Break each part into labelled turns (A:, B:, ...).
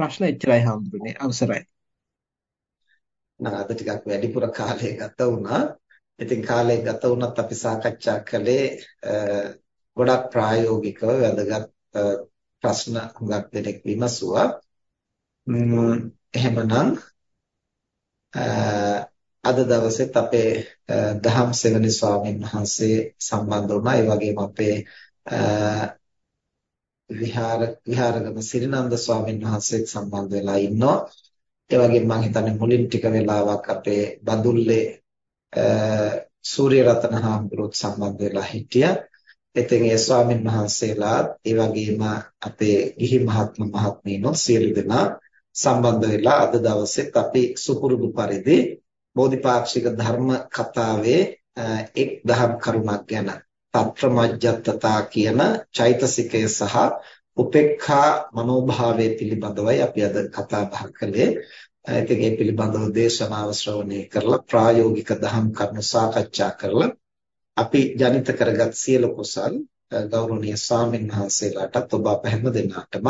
A: ප්‍රශ්න එච්චරයි හම්බුනේ අවසරයි.
B: නම් අද ටිකක් වැඩිපුර කාලය ගත වුණා. ඉතින් කාලය ගත වුණත් අපි සාකච්ඡා කළේ ගොඩක් ප්‍රායෝගිකව වැදගත් ප්‍රශ්න හුඟක් දෙනෙක් විමසුවා. එහෙමනම් අද දවසෙත් අපේ දහම් සෙවණි ස්වාමීන් වහන්සේ සම්බන්ධ වුණා. ඒ වගේම අපේ විහාර විහාරගම සිරිනන්ද ස්වාමීන් වහන්සේත් සම්බන්ධ වෙලා ඉන්නවා. ඒ වගේම මම හිතන්නේ මුලින් ටික වෙලාවක් අපේ බඳුල්ලේ සූර්ය රතන හාමුදුරුවෝත් සම්බන්ධ වෙලා හිටියා. ඉතින් ඒ ස්වාමීන් වහන්සේලාත් ඒ වගේම අපේ ගිහි මහත්ම මහත්මීනෝ සියලු දෙනා සම්බන්ධ වෙලා අද දවසෙත් අපි සුපුරුදු පරිදි බෝධිපාක්ෂික ධර්ම කතාවේ එක් දහම් කරුණක් ගැන තත්‍රමජ්ජත්තතා කියන චෛතසිකය සහ උපේක්ඛා මනෝභාවය පිළිබඳවයි අපි අද කතා බහ කළේ. ඉතින් මේ පිළිබඳව දේශනාව ශ්‍රවණය කරලා ප්‍රායෝගික දහම් කරුණු සාකච්ඡා කරලා අපි ජනිත කරගත් සියලු කුසල් ගෞරවනීය ස්වාමීන් වහන්සේලාටත් ඔබ අප හැම දෙනාටම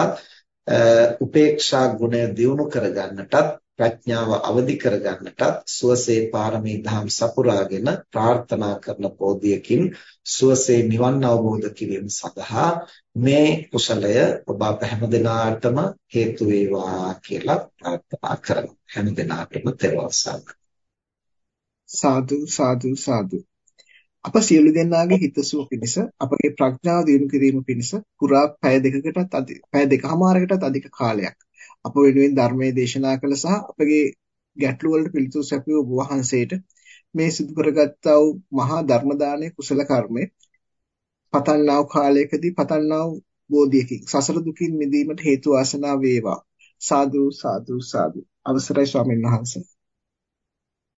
B: උපේක්ෂා ගුණය දියුණු කරගන්නටත් ප්‍රඥාව අවදි කරගන්නටත් සුවසේ පාරමී ධම් සපුරාගෙන ප්‍රාර්ථනා කරන පොදියකින් සුවසේ නිවන් අවබෝධ කිරීම සඳහා මේ කුසලය ඔබ අප හැමදෙනාටම හේතු වේවා කියලා ප්‍රාර්ථනා කරමු. හැම දිනාටම තෙරුවන්
A: සාදු සාදු සාදු. අප සියලු දෙනාගේ හිතසුව පිණිස අපගේ ප්‍රඥාව දියුණු කිරීම පිණිස පුරා පැය දෙකකටත් පැය දෙකමාරකටත් අධික කාලයක් අප වෙනුවෙන් ධර්මයේ දේශනා කළ සහ අපගේ ගැටළු වලට පිළිතුරු සැපයූ ඔබ වහන්සේට මේ සිදු කරගත්තා වූ මහා ධර්ම දානයේ කුසල කර්මය පතන්නා වූ කාලයකදී පතන්නා වූ බෝධියකින් සසර දුකින් මිදීමට හේතු වාසනා වේවා. සාදු සාදු සාදු. අවසරයි ස්වාමීන් වහන්සේ.